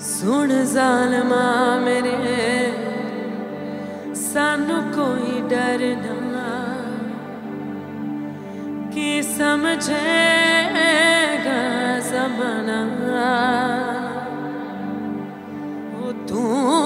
सुन जालमा मेरे सानू कोई डर ना। कि समझेगा जमाना? तू भी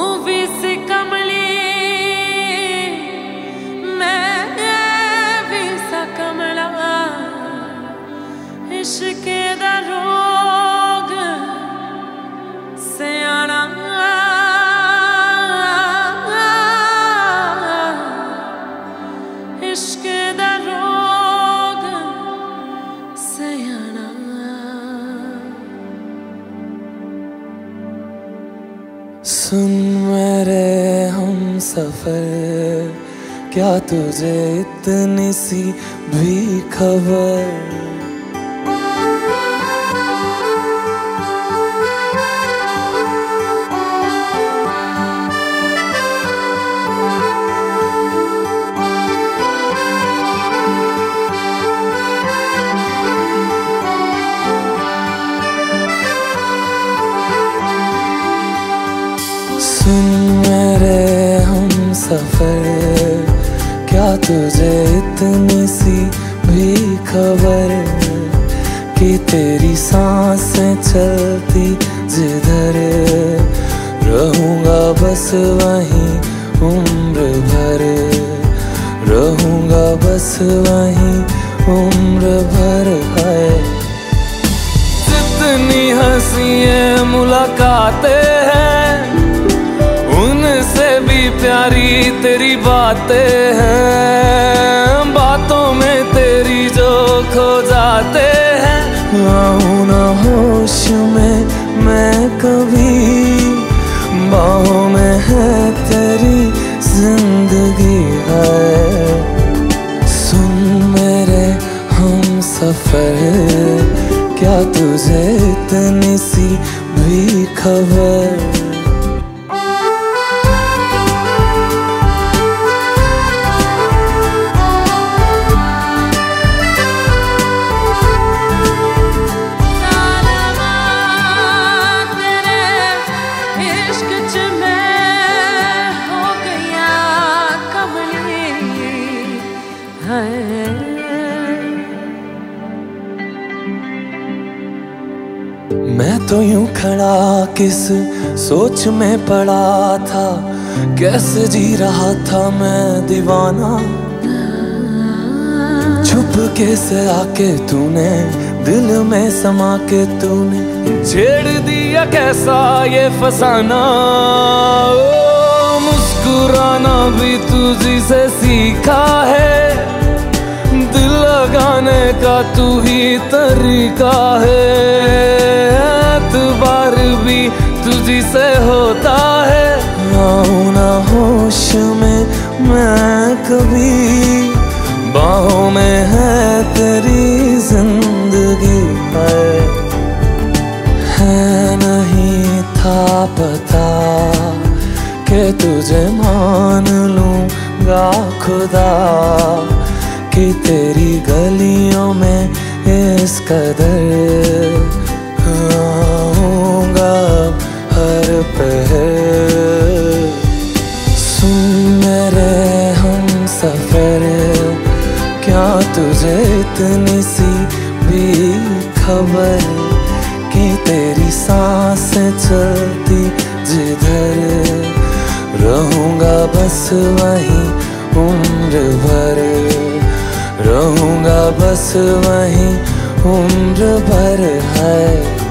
सुन मेरे हम सफ़र क्या तुझे इतनी सी भी खबर? सुन मेरे हम सफ़र। क्या तुझे इतनी सी भी खबर कि तेरी साँसें चलती जिधर? रहूँगा बस वहीं उम्र भर। रहूँगा बस वहीं उम्र भर। उनसे प्यारी तेरी बातें हैं। बातों में तेरी जो खो जाते हैं। आऊँ ना होश में मैं कभी, बाहों में है तेरी ज़िंदगी है। सुन मेरे हम सफ़र, क्या तुझे इतनी सी भी खबर मैं तो यूँ खड़ा किस सोच में पड़ा था? कैसे जी रहा था मैं दीवाना? छुप के से आके तूने? दिल में समा के तूने। छेड़ दिया कैसा ये फसाना? ओ, मुस्कुराना भी तुझी से सीखा है। दिल लगाने का तू ही तरीका है। से होता है। आऊँ ना होश में मैं कभी बाहों में है तेरी ज़िंदगी है है नहीं था पता कि तुझे मान लूँगा खुदा, कि तेरी गलियों में इस कदर सुन मेरे हम सफ़र, क्या तुझे इतनी सी भी खबर कि तेरी साँसें चलती जिधर? रहूँगा बस वहीं उम्र भर, रहूँगा बस वहीं उम्र भर है।